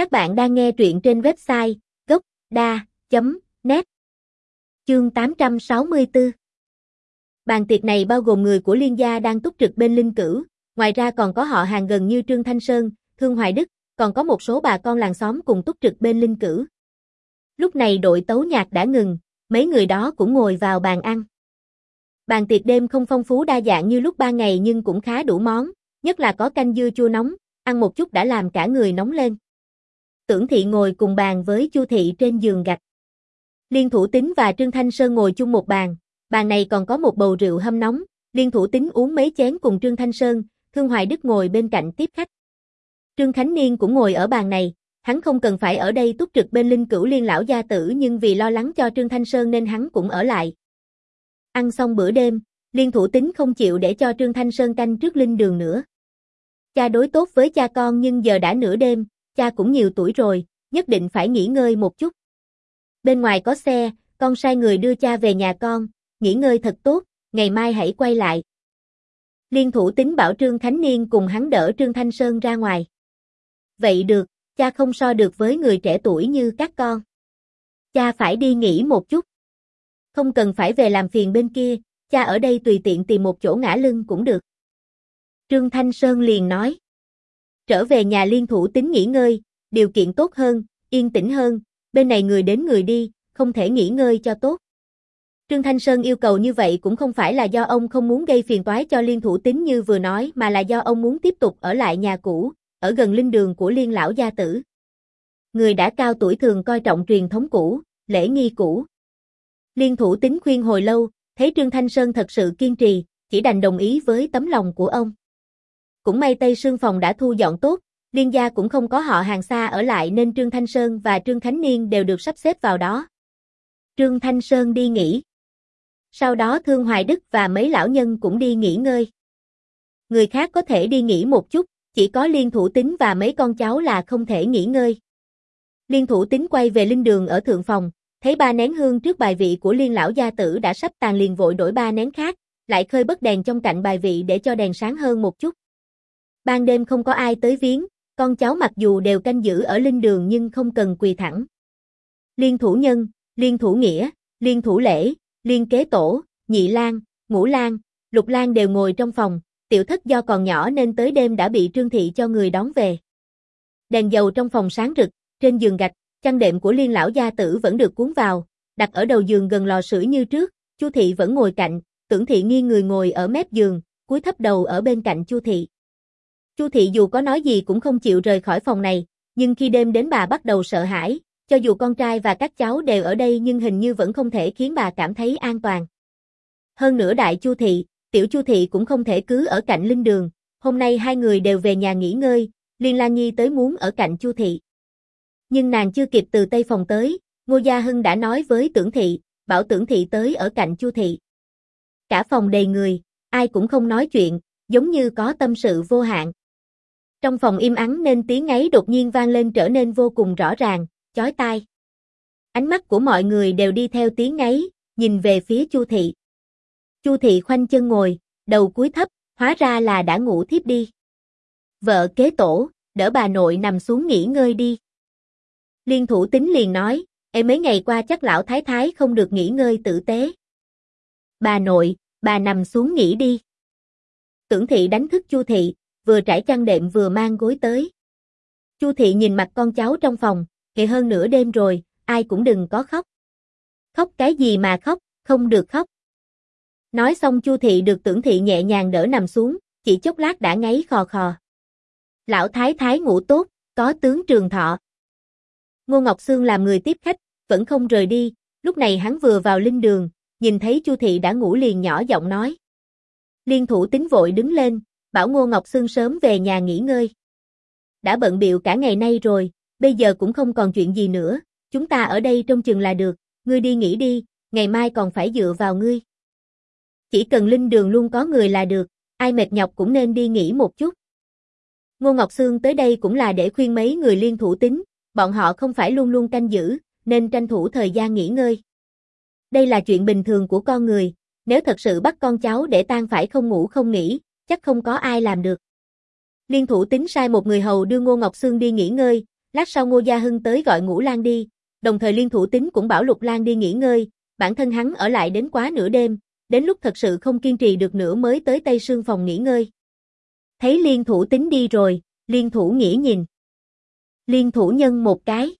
Các bạn đang nghe truyện trên website gốc.da.net Chương 864 Bàn tiệc này bao gồm người của liên gia đang túc trực bên linh cửu, ngoài ra còn có họ hàng gần như Trương Thanh Sơn, Thương Hoài Đức, còn có một số bà con làng xóm cùng túc trực bên linh cửu. Lúc này đội tấu nhạc đã ngừng, mấy người đó cũng ngồi vào bàn ăn. Bàn tiệc đêm không phong phú đa dạng như lúc ba ngày nhưng cũng khá đủ món, nhất là có canh dưa chua nóng, ăn một chút đã làm cả người nóng lên. Tưởng Thị ngồi cùng bàn với Chu Thị trên giường gạch. Liên Thủ Tính và Trương Thanh Sơn ngồi chung một bàn, bàn này còn có một bầu rượu hâm nóng, Liên Thủ Tính uống mấy chén cùng Trương Thanh Sơn, Thương Hoài Đức ngồi bên cạnh tiếp khách. Trương Khánh Niên cũng ngồi ở bàn này, hắn không cần phải ở đây túc trực bên linh cửu liên lão gia tử nhưng vì lo lắng cho Trương Thanh Sơn nên hắn cũng ở lại. Ăn xong bữa đêm, Liên Thủ Tính không chịu để cho Trương Thanh Sơn canh trước linh đường nữa. Cha đối tốt với cha con nhưng giờ đã nửa đêm, cha cũng nhiều tuổi rồi, nhất định phải nghỉ ngơi một chút. Bên ngoài có xe, con sai người đưa cha về nhà con, nghỉ ngơi thật tốt, ngày mai hãy quay lại. Liên thủ tính bảo Trương Khánh Niên cùng hắn đỡ Trương Thanh Sơn ra ngoài. Vậy được, cha không so được với người trẻ tuổi như các con. Cha phải đi nghỉ một chút. Không cần phải về làm phiền bên kia, cha ở đây tùy tiện tìm một chỗ ngã lưng cũng được. Trương Thanh Sơn liền nói. Trở về nhà liên thủ tính nghỉ ngơi, điều kiện tốt hơn, yên tĩnh hơn, bên này người đến người đi, không thể nghỉ ngơi cho tốt. Trương Thanh Sơn yêu cầu như vậy cũng không phải là do ông không muốn gây phiền toái cho liên thủ tính như vừa nói mà là do ông muốn tiếp tục ở lại nhà cũ, ở gần linh đường của liên lão gia tử. Người đã cao tuổi thường coi trọng truyền thống cũ, lễ nghi cũ. Liên thủ tính khuyên hồi lâu, thấy Trương Thanh Sơn thật sự kiên trì, chỉ đành đồng ý với tấm lòng của ông. Cũng may Tây Sương Phòng đã thu dọn tốt, liên gia cũng không có họ hàng xa ở lại nên Trương Thanh Sơn và Trương Khánh Niên đều được sắp xếp vào đó. Trương Thanh Sơn đi nghỉ. Sau đó Thương Hoài Đức và mấy lão nhân cũng đi nghỉ ngơi. Người khác có thể đi nghỉ một chút, chỉ có Liên Thủ Tính và mấy con cháu là không thể nghỉ ngơi. Liên Thủ Tính quay về linh đường ở thượng phòng, thấy ba nén hương trước bài vị của Liên lão gia tử đã sắp tàn liền vội đổi ba nén khác, lại khơi bất đèn trong cạnh bài vị để cho đèn sáng hơn một chút. Ban đêm không có ai tới viếng, con cháu mặc dù đều canh giữ ở linh đường nhưng không cần quỳ thẳng. Liên thủ nhân, liên thủ nghĩa, liên thủ lễ, liên kế tổ, nhị lan, ngũ lan, lục lan đều ngồi trong phòng, tiểu thất do còn nhỏ nên tới đêm đã bị trương thị cho người đón về. Đèn dầu trong phòng sáng rực, trên giường gạch, chăn đệm của liên lão gia tử vẫn được cuốn vào, đặt ở đầu giường gần lò sưởi như trước, Chu thị vẫn ngồi cạnh, tưởng thị nghiêng người ngồi ở mép giường, cúi thấp đầu ở bên cạnh Chu thị. Chu thị dù có nói gì cũng không chịu rời khỏi phòng này, nhưng khi đêm đến bà bắt đầu sợ hãi, cho dù con trai và các cháu đều ở đây nhưng hình như vẫn không thể khiến bà cảm thấy an toàn. Hơn nữa đại Chu thị, tiểu Chu thị cũng không thể cứ ở cạnh linh đường, hôm nay hai người đều về nhà nghỉ ngơi, Liên Lan Nhi tới muốn ở cạnh Chu thị. Nhưng nàng chưa kịp từ Tây phòng tới, Ngô Gia Hưng đã nói với Tưởng thị, bảo Tưởng thị tới ở cạnh Chu thị. Cả phòng đầy người, ai cũng không nói chuyện, giống như có tâm sự vô hạn. Trong phòng im ắng nên tiếng ấy đột nhiên vang lên trở nên vô cùng rõ ràng, chói tai. Ánh mắt của mọi người đều đi theo tiếng ấy, nhìn về phía Chu thị. Chu thị khoanh chân ngồi, đầu cúi thấp, hóa ra là đã ngủ thiếp đi. Vợ kế tổ, đỡ bà nội nằm xuống nghỉ ngơi đi. Liên thủ tính liền nói, em mấy ngày qua chắc lão thái thái không được nghỉ ngơi tử tế. Bà nội, bà nằm xuống nghỉ đi. Tưởng thị đánh thức Chu thị, vừa trải chăn đệm vừa mang gối tới. Chu thị nhìn mặt con cháu trong phòng, hệ hơn nửa đêm rồi, ai cũng đừng có khóc. Khóc cái gì mà khóc, không được khóc. Nói xong Chu thị được tưởng thị nhẹ nhàng đỡ nằm xuống, chỉ chốc lát đã ngáy khò khò. Lão thái thái ngủ tốt, có tướng trường thọ. Ngô Ngọc Sương làm người tiếp khách, vẫn không rời đi, lúc này hắn vừa vào linh đường, nhìn thấy Chu thị đã ngủ liền nhỏ giọng nói. Liên thủ tính vội đứng lên, bảo Ngô Ngọc Sương sớm về nhà nghỉ ngơi. Đã bận biệu cả ngày nay rồi, bây giờ cũng không còn chuyện gì nữa, chúng ta ở đây trong chừng là được, ngươi đi nghỉ đi, ngày mai còn phải dựa vào ngươi. Chỉ cần linh đường luôn có người là được, ai mệt nhọc cũng nên đi nghỉ một chút. Ngô Ngọc Sương tới đây cũng là để khuyên mấy người liên thủ tính, bọn họ không phải luôn luôn canh giữ, nên tranh thủ thời gian nghỉ ngơi. Đây là chuyện bình thường của con người, nếu thật sự bắt con cháu để tan phải không ngủ không nghỉ, chắc không có ai làm được. Liên thủ tính sai một người hầu đưa Ngô Ngọc Sương đi nghỉ ngơi, lát sau Ngô Gia Hưng tới gọi Ngũ Lan đi, đồng thời Liên Thủ Tính cũng bảo Lục Lan đi nghỉ ngơi, bản thân hắn ở lại đến quá nửa đêm, đến lúc thật sự không kiên trì được nữa mới tới Tây Sương phòng nghỉ ngơi. Thấy Liên Thủ Tính đi rồi, Liên Thủ nghĩ nhìn. Liên Thủ Nhân một cái.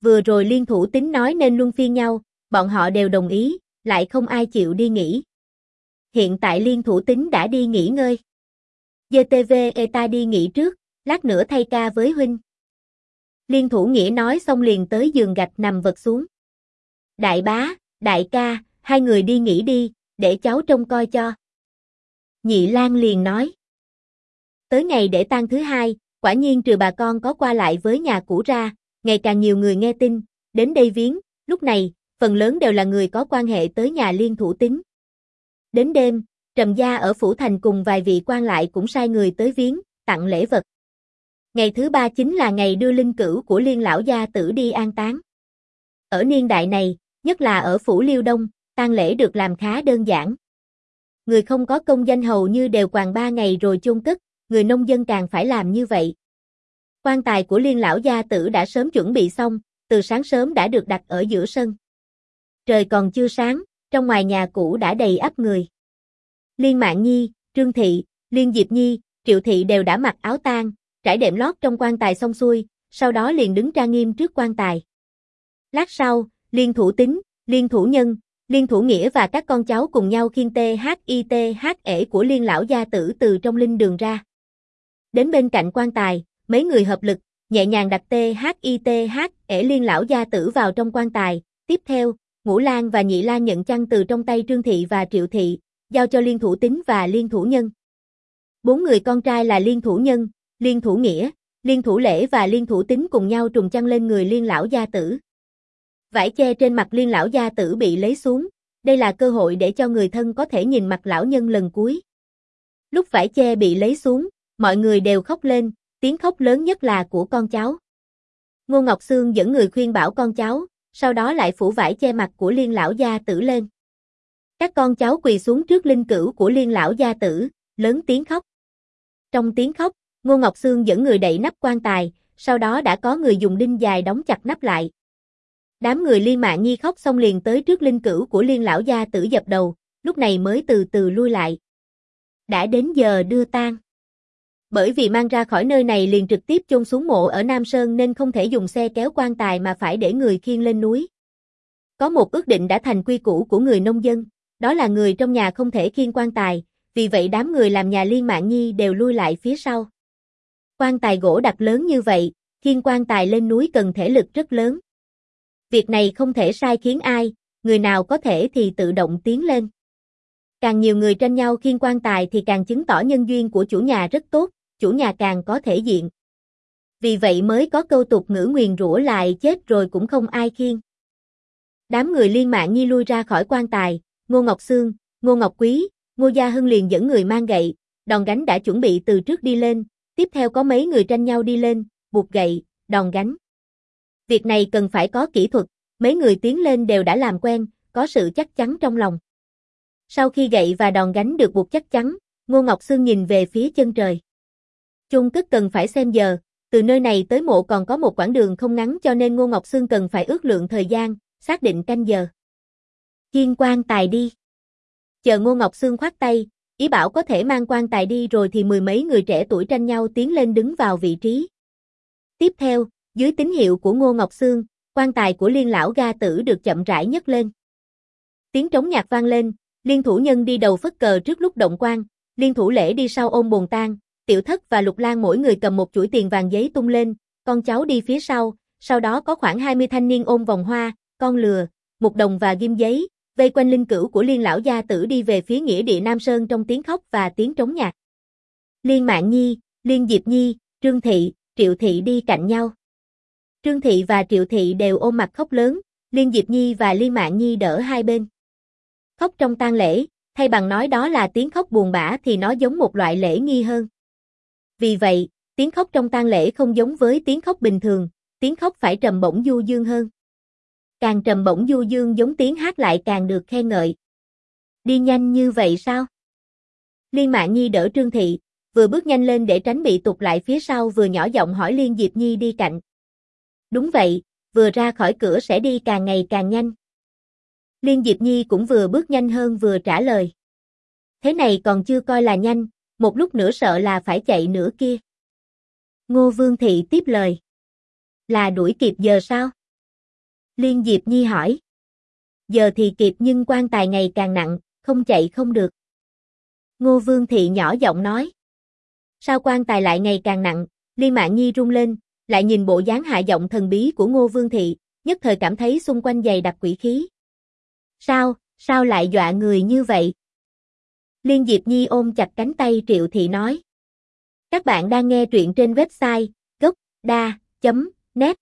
Vừa rồi Liên Thủ Tính nói nên luân phiên nhau, bọn họ đều đồng ý, lại không ai chịu đi nghỉ. Hiện tại Liên Thủ Tính đã đi nghỉ ngơi. GTV e ta đi nghỉ trước, lát nữa thay ca với huynh. Liên Thủ Nghĩa nói xong liền tới giường gạch nằm vật xuống. Đại bá, đại ca, hai người đi nghỉ đi, để cháu trông coi cho. Nhị Lan liền nói. Tới ngày để tang thứ hai, quả nhiên trừ bà con có qua lại với nhà cũ ra, ngày càng nhiều người nghe tin, đến đây viếng, lúc này, phần lớn đều là người có quan hệ tới nhà liên thủ tính. Đến đêm, Trầm Gia ở Phủ Thành cùng vài vị quan lại cũng sai người tới viếng, tặng lễ vật. Ngày thứ ba chính là ngày đưa linh cửu của liên lão gia tử đi an táng. Ở niên đại này, nhất là ở Phủ Liêu Đông, tang lễ được làm khá đơn giản. Người không có công danh hầu như đều quàng ba ngày rồi chôn cất, người nông dân càng phải làm như vậy. Quan tài của liên lão gia tử đã sớm chuẩn bị xong, từ sáng sớm đã được đặt ở giữa sân. Trời còn chưa sáng, trong ngoài nhà cũ đã đầy ắp người. Liên Mạng Nhi, Trương Thị, Liên Diệp Nhi, Triệu Thị đều đã mặc áo tang, trải đệm lót trong quan tài xong xuôi, sau đó liền đứng trang nghiêm trước quan tài. Lát sau, Liên Thủ Tính, Liên Thủ Nhân, Liên Thủ Nghĩa và các con cháu cùng nhau khiêng THITH ể của Liên Lão Gia Tử từ trong linh đường ra. Đến bên cạnh quan tài, mấy người hợp lực, nhẹ nhàng đặt THITH ể Liên Lão Gia Tử vào trong quan tài, tiếp theo, Ngũ Lan và Nhị Lan nhận chăn từ trong tay Trương Thị và Triệu Thị, giao cho Liên Thủ Tính và Liên Thủ Nhân. Bốn người con trai là Liên Thủ Nhân, Liên Thủ Nghĩa, Liên Thủ Lễ và Liên Thủ Tính cùng nhau trùng chăn lên người Liên Lão Gia Tử. Vải che trên mặt Liên Lão Gia Tử bị lấy xuống, đây là cơ hội để cho người thân có thể nhìn mặt lão nhân lần cuối. Lúc vải che bị lấy xuống, mọi người đều khóc lên, tiếng khóc lớn nhất là của con cháu. Ngô Ngọc Sương dẫn người khuyên bảo con cháu, sau đó lại phủ vải che mặt của liên lão gia tử lên. Các con cháu quỳ xuống trước linh cửu của liên lão gia tử, lớn tiếng khóc. Trong tiếng khóc, Ngô Ngọc Sương dẫn người đẩy nắp quan tài, sau đó đã có người dùng đinh dài đóng chặt nắp lại. Đám người liên mạng nhi khóc xong liền tới trước linh cửu của liên lão gia tử dập đầu, lúc này mới từ từ lui lại. Đã đến giờ đưa tang. Bởi vì mang ra khỏi nơi này liền trực tiếp chôn xuống mộ ở Nam Sơn nên không thể dùng xe kéo quan tài mà phải để người khiêng lên núi. Có một ước định đã thành quy củ của người nông dân, đó là người trong nhà không thể khiêng quan tài, vì vậy đám người làm nhà liên mạng nhi đều lui lại phía sau. Quan tài gỗ đặt lớn như vậy, khiêng quan tài lên núi cần thể lực rất lớn. Việc này không thể sai khiến ai, người nào có thể thì tự động tiến lên. Càng nhiều người tranh nhau khiêng quan tài thì càng chứng tỏ nhân duyên của chủ nhà rất tốt, chủ nhà càng có thể diện. Vì vậy mới có câu tục ngữ nguyền rủa lại chết rồi cũng không ai khiêng. Đám người liên mạng nghi lui ra khỏi quan tài, Ngô Ngọc Sương, Ngô Ngọc Quý, Ngô Gia Hưng liền dẫn người mang gậy, đòn gánh đã chuẩn bị từ trước đi lên, tiếp theo có mấy người tranh nhau đi lên, buộc gậy, đòn gánh. Việc này cần phải có kỹ thuật, mấy người tiến lên đều đã làm quen, có sự chắc chắn trong lòng. Sau khi gậy và đòn gánh được buộc chắc chắn, Ngô Ngọc Sương nhìn về phía chân trời. Chung cất cần phải xem giờ, từ nơi này tới mộ còn có một quãng đường không ngắn cho nên Ngô Ngọc Sương cần phải ước lượng thời gian, xác định canh giờ. Kiên quan tài đi. Chờ Ngô Ngọc Sương khoát tay, ý bảo có thể mang quan tài đi rồi thì mười mấy người trẻ tuổi tranh nhau tiến lên đứng vào vị trí. Tiếp theo, dưới tín hiệu của Ngô Ngọc Sương, quan tài của liên lão ga tử được chậm rãi nhấc lên. Tiếng trống nhạc vang lên, liên thủ nhân đi đầu phất cờ trước lúc động quan, liên thủ lễ đi sau ôm bồn tang, Tiểu Thất và Lục Lan mỗi người cầm một chuỗi tiền vàng giấy tung lên, con cháu đi phía sau, sau đó có khoảng 20 thanh niên ôm vòng hoa, con lừa, một đồng và ghim giấy, vây quanh linh cữu của Liên lão gia tử đi về phía nghĩa địa Nam Sơn trong tiếng khóc và tiếng trống nhạc. Liên Mạn Nhi, Liên Diệp Nhi, Trương Thị, Triệu Thị đi cạnh nhau. Trương Thị và Triệu Thị đều ôm mặt khóc lớn, Liên Diệp Nhi và Liên Mạn Nhi đỡ hai bên. Khóc trong tang lễ, thay bằng nói đó là tiếng khóc buồn bã thì nó giống một loại lễ nghi hơn. Vì vậy, tiếng khóc trong tang lễ không giống với tiếng khóc bình thường, tiếng khóc phải trầm bổng du dương hơn. Càng trầm bổng du dương giống tiếng hát lại càng được khen ngợi. Đi nhanh như vậy sao? Liên Mạn Nhi đỡ Trương Thị, vừa bước nhanh lên để tránh bị tụt lại phía sau vừa nhỏ giọng hỏi Liên Diệp Nhi đi cạnh. Đúng vậy, vừa ra khỏi cửa sẽ đi càng ngày càng nhanh. Liên Diệp Nhi cũng vừa bước nhanh hơn vừa trả lời. Thế này còn chưa coi là nhanh, một lúc nữa sợ là phải chạy nữa kia. Ngô Vương Thị tiếp lời. Là đuổi kịp giờ sao? Liên Diệp Nhi hỏi. Giờ thì kịp nhưng quan tài ngày càng nặng, không chạy không được. Ngô Vương Thị nhỏ giọng nói. Sao quan tài lại ngày càng nặng, Liên Mạng Nhi rung lên, lại nhìn bộ dáng hạ giọng thần bí của Ngô Vương Thị, nhất thời cảm thấy xung quanh dày đặc quỷ khí. Sao, sao lại dọa người như vậy? Liên Diệp Nhi ôm chặt cánh tay Triệu Thị nói. Các bạn đang nghe truyện trên website gocda.net